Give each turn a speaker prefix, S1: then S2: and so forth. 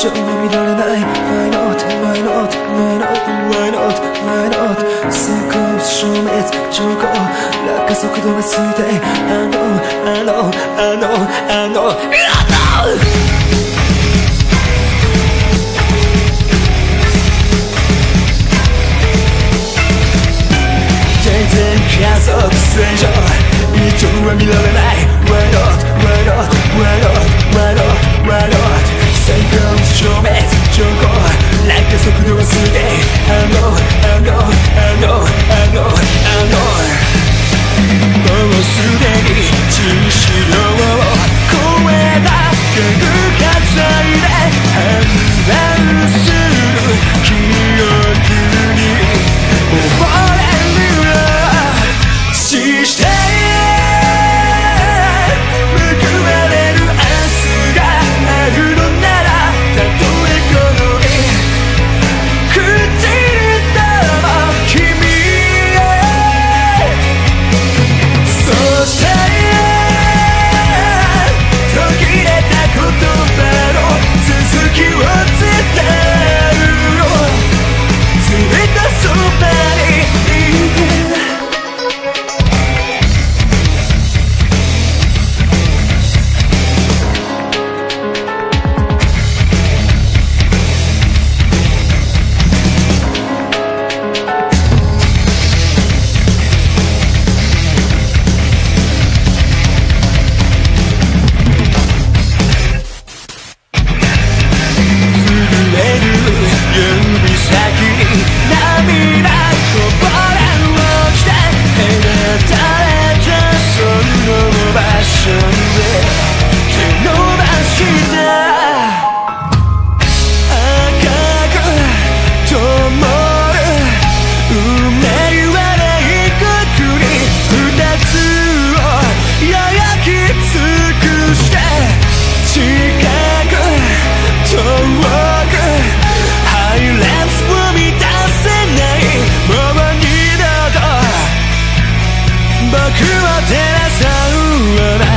S1: 情は見られない Why not? Why not? Why not? Why not? Why not? 成功を消滅超高落下速度が推定あのあのあのあの全然加速正常異常は見られないちにしろ声だけ僕を照らさうような